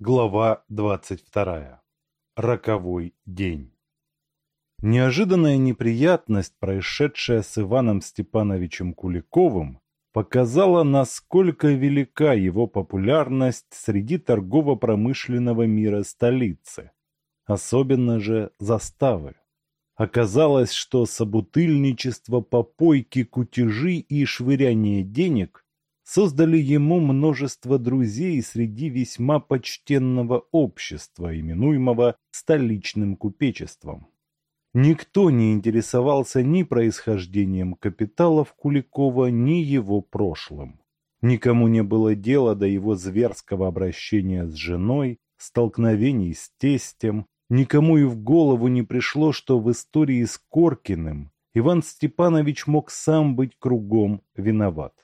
Глава 22. Роковой день. Неожиданная неприятность, происшедшая с Иваном Степановичем Куликовым, показала, насколько велика его популярность среди торгово-промышленного мира столицы, особенно же заставы. Оказалось, что собутыльничество, попойки, кутежи и швыряние денег создали ему множество друзей среди весьма почтенного общества, именуемого столичным купечеством. Никто не интересовался ни происхождением капиталов Куликова, ни его прошлым. Никому не было дела до его зверского обращения с женой, столкновений с тестем, никому и в голову не пришло, что в истории с Коркиным Иван Степанович мог сам быть кругом виноват.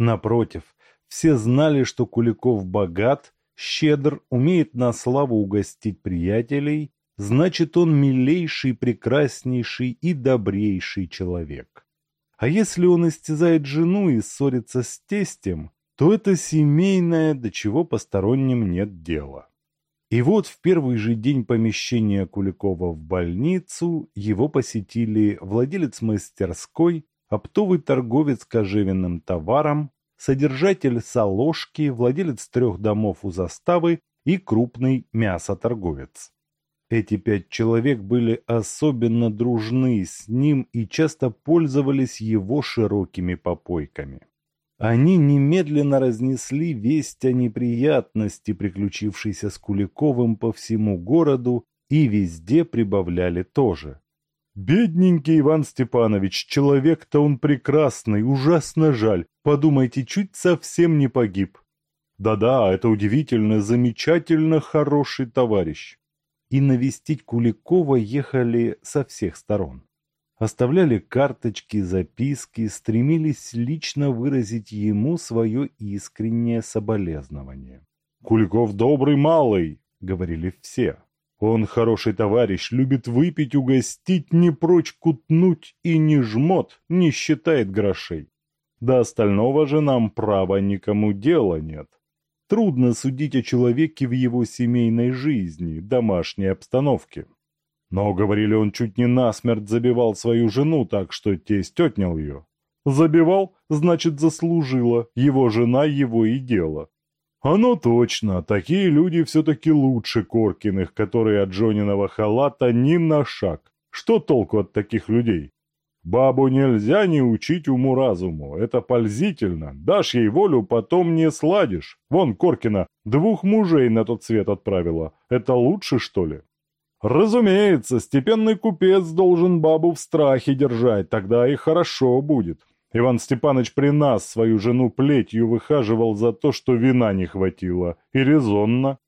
Напротив, все знали, что Куликов богат, щедр, умеет на славу угостить приятелей, значит он милейший, прекраснейший и добрейший человек. А если он истязает жену и ссорится с тестем, то это семейное, до чего посторонним нет дела. И вот в первый же день помещения Куликова в больницу его посетили владелец мастерской, оптовый торговец кожевенным товаром, содержатель соложки, владелец трех домов у заставы и крупный мясоторговец. Эти пять человек были особенно дружны с ним и часто пользовались его широкими попойками. Они немедленно разнесли весть о неприятности, приключившейся с Куликовым по всему городу, и везде прибавляли тоже. Бедненький Иван Степанович, человек-то он прекрасный, ужасно жаль. Подумайте, чуть совсем не погиб. Да-да, это удивительно, замечательно хороший товарищ. И навестить Куликова ехали со всех сторон. Оставляли карточки, записки, стремились лично выразить ему свое искреннее соболезнование. «Куликов добрый малый», — говорили все. Он хороший товарищ, любит выпить, угостить, не прочь кутнуть и не жмот, не считает грошей. До остального же нам права никому дела нет. Трудно судить о человеке в его семейной жизни, домашней обстановке. Но, говорили, он чуть не насмерть забивал свою жену так, что тесть отнял ее. Забивал, значит, заслужила, его жена его и дело. Оно точно, такие люди все-таки лучше Коркиных, которые от Джониного халата ни на шаг. Что толку от таких людей? Бабу нельзя не учить уму-разуму, это пользительно. Дашь ей волю, потом не сладишь. Вон Коркина двух мужей на тот свет отправила. Это лучше, что ли? Разумеется, степенный купец должен бабу в страхе держать, тогда и хорошо будет. Иван Степанович при нас свою жену плетью выхаживал за то, что вина не хватило. И резонно.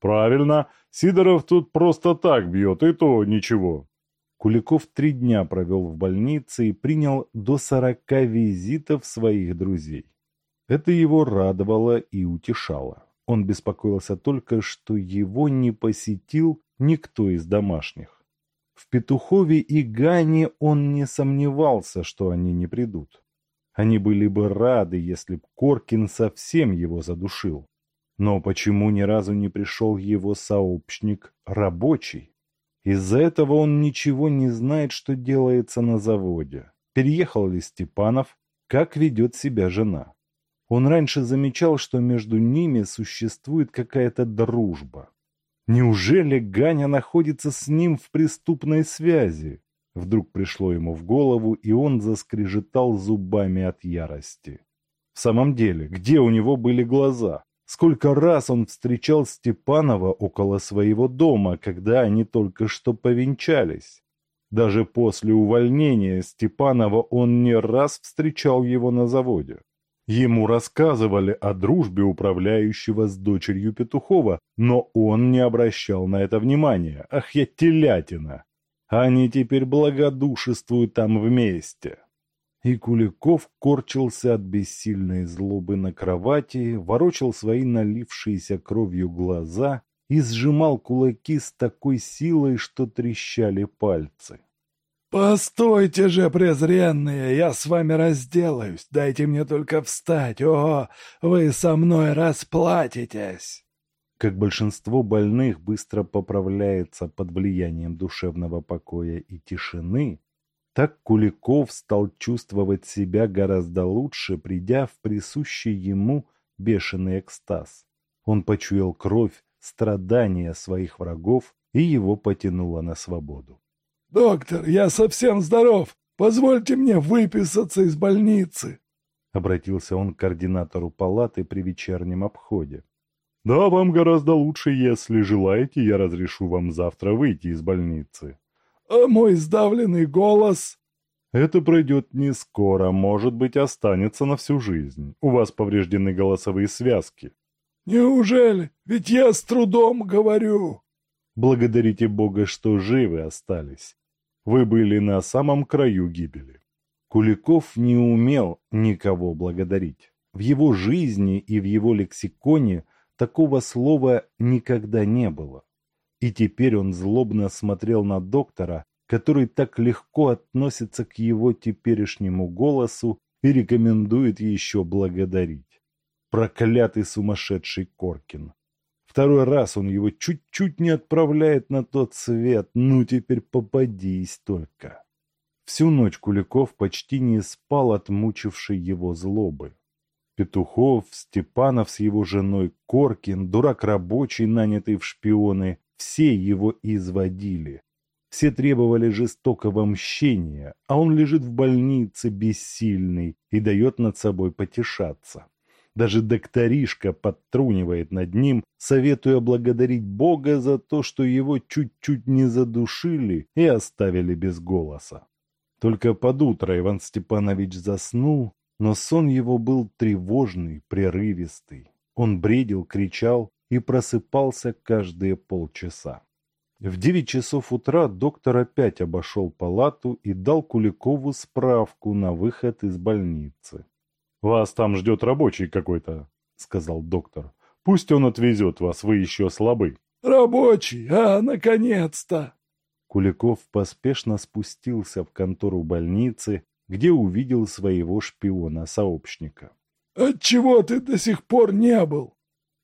Правильно, Сидоров тут просто так бьет, и то ничего. Куликов три дня провел в больнице и принял до сорока визитов своих друзей. Это его радовало и утешало. Он беспокоился только, что его не посетил никто из домашних. В Петухове и Гане он не сомневался, что они не придут. Они были бы рады, если б Коркин совсем его задушил. Но почему ни разу не пришел его сообщник рабочий? Из-за этого он ничего не знает, что делается на заводе. Переехал ли Степанов, как ведет себя жена. Он раньше замечал, что между ними существует какая-то дружба. Неужели Ганя находится с ним в преступной связи? Вдруг пришло ему в голову, и он заскрежетал зубами от ярости. В самом деле, где у него были глаза? Сколько раз он встречал Степанова около своего дома, когда они только что повенчались? Даже после увольнения Степанова он не раз встречал его на заводе. Ему рассказывали о дружбе управляющего с дочерью Петухова, но он не обращал на это внимания. Ах, я телятина! Они теперь благодушествуют там вместе. И Куликов корчился от бессильной злобы на кровати, ворочал свои налившиеся кровью глаза и сжимал кулаки с такой силой, что трещали пальцы. «Постойте же, презренные, я с вами разделаюсь, дайте мне только встать, о, вы со мной расплатитесь!» Как большинство больных быстро поправляется под влиянием душевного покоя и тишины, так Куликов стал чувствовать себя гораздо лучше, придя в присущий ему бешеный экстаз. Он почуял кровь, страдания своих врагов, и его потянуло на свободу. «Доктор, я совсем здоров! Позвольте мне выписаться из больницы!» Обратился он к координатору палаты при вечернем обходе. «Да, вам гораздо лучше, если желаете, я разрешу вам завтра выйти из больницы». «А мой сдавленный голос?» «Это пройдет не скоро, может быть, останется на всю жизнь. У вас повреждены голосовые связки». «Неужели? Ведь я с трудом говорю». «Благодарите Бога, что живы остались. Вы были на самом краю гибели». Куликов не умел никого благодарить. В его жизни и в его лексиконе Такого слова никогда не было. И теперь он злобно смотрел на доктора, который так легко относится к его теперешнему голосу и рекомендует еще благодарить. Проклятый сумасшедший Коркин. Второй раз он его чуть-чуть не отправляет на тот свет, ну теперь попадись только. Всю ночь Куликов почти не спал от мучившей его злобы. Петухов, Степанов с его женой, Коркин, дурак рабочий, нанятый в шпионы, все его изводили. Все требовали жестокого мщения, а он лежит в больнице бессильный и дает над собой потешаться. Даже докторишка подтрунивает над ним, советуя благодарить Бога за то, что его чуть-чуть не задушили и оставили без голоса. Только под утро Иван Степанович заснул, но сон его был тревожный, прерывистый. Он бредил, кричал и просыпался каждые полчаса. В девять часов утра доктор опять обошел палату и дал Куликову справку на выход из больницы. «Вас там ждет рабочий какой-то», — сказал доктор. «Пусть он отвезет вас, вы еще слабы». «Рабочий, а, наконец-то!» Куликов поспешно спустился в контору больницы, где увидел своего шпиона-сообщника. «Отчего ты до сих пор не был?»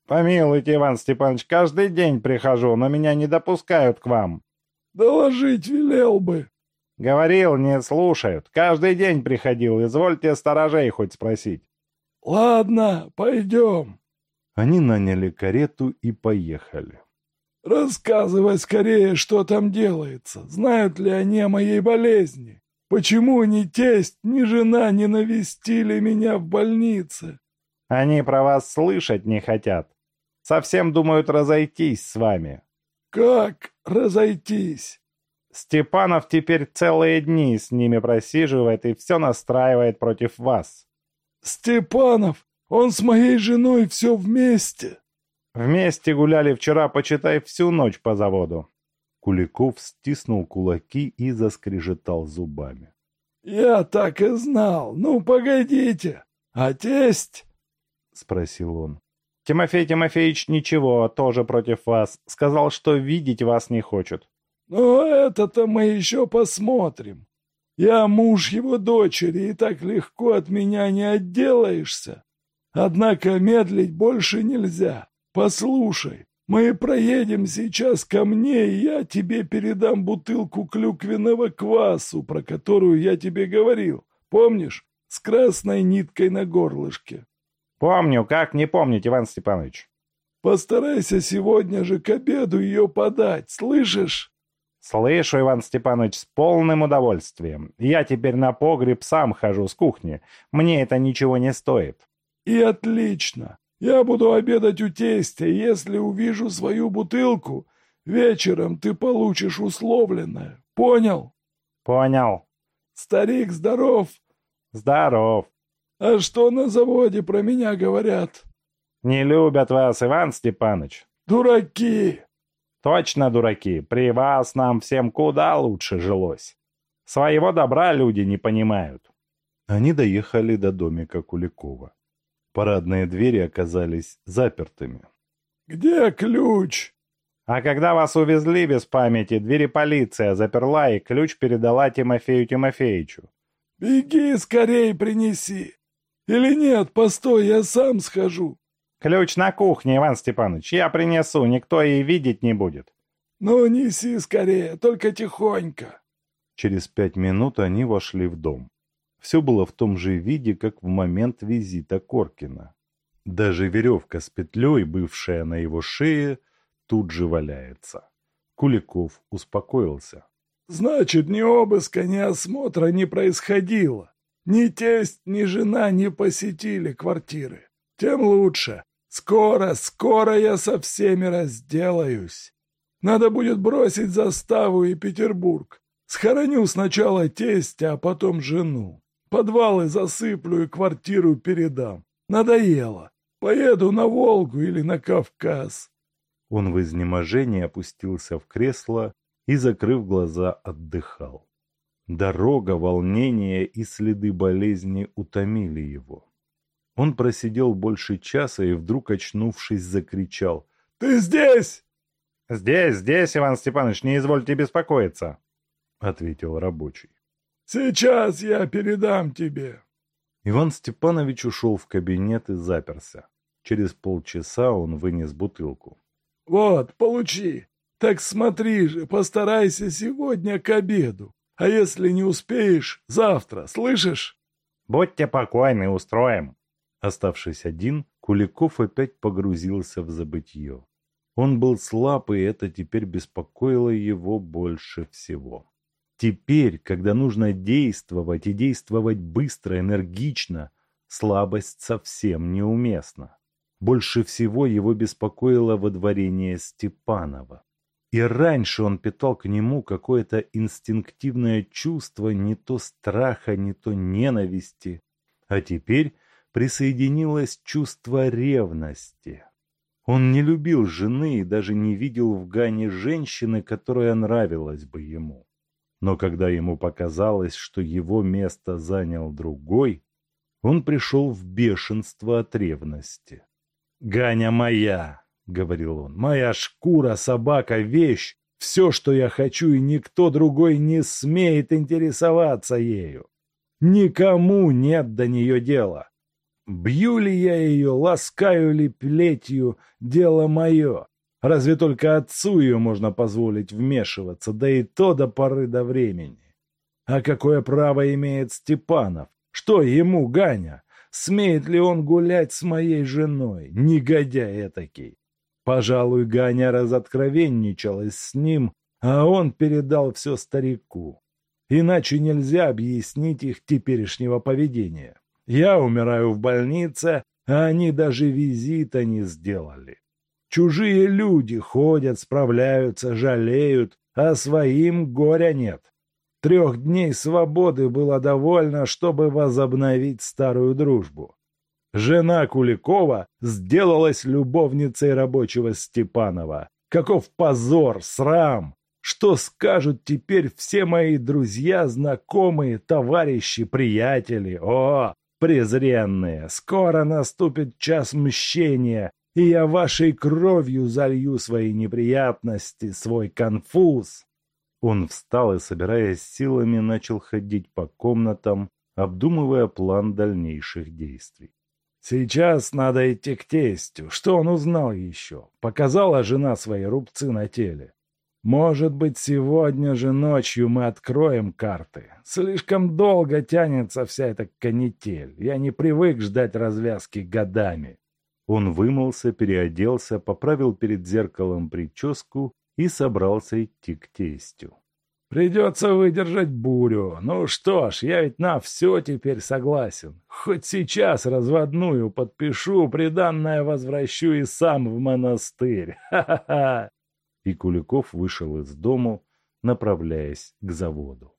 «Помилуйте, Иван Степанович, каждый день прихожу, но меня не допускают к вам». «Доложить велел бы». «Говорил, не слушают. Каждый день приходил, извольте сторожей хоть спросить». «Ладно, пойдем». Они наняли карету и поехали. «Рассказывай скорее, что там делается. Знают ли они о моей болезни?» Почему ни тесть, ни жена не навестили меня в больнице? Они про вас слышать не хотят. Совсем думают разойтись с вами. Как разойтись? Степанов теперь целые дни с ними просиживает и все настраивает против вас. Степанов? Он с моей женой все вместе. Вместе гуляли вчера, почитай, всю ночь по заводу. Куликов стиснул кулаки и заскрежетал зубами. «Я так и знал. Ну, погодите. А тесть?» — спросил он. «Тимофей Тимофеевич ничего, тоже против вас. Сказал, что видеть вас не хочет». «Ну, это-то мы еще посмотрим. Я муж его дочери, и так легко от меня не отделаешься. Однако медлить больше нельзя. Послушай, мы проедем сейчас ко мне, и я тебе передам бутылку клюквенного квасу, про которую я тебе говорил. Помнишь? С красной ниткой на горлышке. Помню, как не помнить, Иван Степанович. Постарайся сегодня же к обеду ее подать, слышишь? Слышу, Иван Степанович, с полным удовольствием. Я теперь на погреб сам хожу с кухни. Мне это ничего не стоит. И отлично. Я буду обедать у тестя, и если увижу свою бутылку, вечером ты получишь условленное. Понял? Понял. Старик здоров? Здоров. А что на заводе про меня говорят? Не любят вас, Иван Степанович. Дураки. Точно дураки. При вас нам всем куда лучше жилось. Своего добра люди не понимают. Они доехали до домика Куликова. Парадные двери оказались запертыми. «Где ключ?» «А когда вас увезли без памяти, двери полиция заперла и ключ передала Тимофею Тимофеевичу». «Беги скорей принеси! Или нет, постой, я сам схожу!» «Ключ на кухне, Иван Степанович, я принесу, никто и видеть не будет». «Ну, неси скорее, только тихонько». Через пять минут они вошли в дом. Все было в том же виде, как в момент визита Коркина. Даже веревка с петлей, бывшая на его шее, тут же валяется. Куликов успокоился. «Значит, ни обыска, ни осмотра не происходило. Ни тесть, ни жена не посетили квартиры. Тем лучше. Скоро, скоро я со всеми разделаюсь. Надо будет бросить заставу и Петербург. Схороню сначала тестя, а потом жену. Подвалы засыплю и квартиру передам. Надоело. Поеду на Волгу или на Кавказ. Он в изнеможении опустился в кресло и, закрыв глаза, отдыхал. Дорога, волнение и следы болезни утомили его. Он просидел больше часа и вдруг, очнувшись, закричал. «Ты здесь?» «Здесь, здесь, Иван Степанович, не извольте беспокоиться», — ответил рабочий. «Сейчас я передам тебе». Иван Степанович ушел в кабинет и заперся. Через полчаса он вынес бутылку. «Вот, получи. Так смотри же, постарайся сегодня к обеду. А если не успеешь, завтра, слышишь?» «Будьте покойны, устроим». Оставшись один, Куликов опять погрузился в забытье. Он был слаб, и это теперь беспокоило его больше всего. Теперь, когда нужно действовать и действовать быстро, энергично, слабость совсем неуместна. Больше всего его беспокоило водворение Степанова. И раньше он питал к нему какое-то инстинктивное чувство не то страха, не то ненависти. А теперь присоединилось чувство ревности. Он не любил жены и даже не видел в Гане женщины, которая нравилась бы ему. Но когда ему показалось, что его место занял другой, он пришел в бешенство от ревности. «Ганя моя!» — говорил он. «Моя шкура, собака, вещь, все, что я хочу, и никто другой не смеет интересоваться ею. Никому нет до нее дела. Бью ли я ее, ласкаю ли плетью, дело мое. Разве только отцу ее можно позволить вмешиваться, да и то до поры до времени. А какое право имеет Степанов? Что ему, Ганя? Смеет ли он гулять с моей женой? Негодяй этакий. Пожалуй, Ганя разоткровенничалась с ним, а он передал все старику. Иначе нельзя объяснить их теперешнего поведения. Я умираю в больнице, а они даже визита не сделали. Чужие люди ходят, справляются, жалеют, а своим горя нет. Трех дней свободы было довольно, чтобы возобновить старую дружбу. Жена Куликова сделалась любовницей рабочего Степанова. Каков позор, срам! Что скажут теперь все мои друзья, знакомые, товарищи, приятели? О, презренные, скоро наступит час мщения, и я вашей кровью залью свои неприятности, свой конфуз. Он встал и, собираясь силами, начал ходить по комнатам, обдумывая план дальнейших действий. Сейчас надо идти к тестю. Что он узнал еще? Показала жена свои рубцы на теле. Может быть, сегодня же ночью мы откроем карты. Слишком долго тянется вся эта канитель. Я не привык ждать развязки годами. Он вымылся, переоделся, поправил перед зеркалом прическу и собрался идти к тестю. Придется выдержать бурю. Ну что ж, я ведь на все теперь согласен. Хоть сейчас разводную подпишу, приданное возвращу и сам в монастырь. Ха-ха-ха! и Куликов вышел из дому, направляясь к заводу.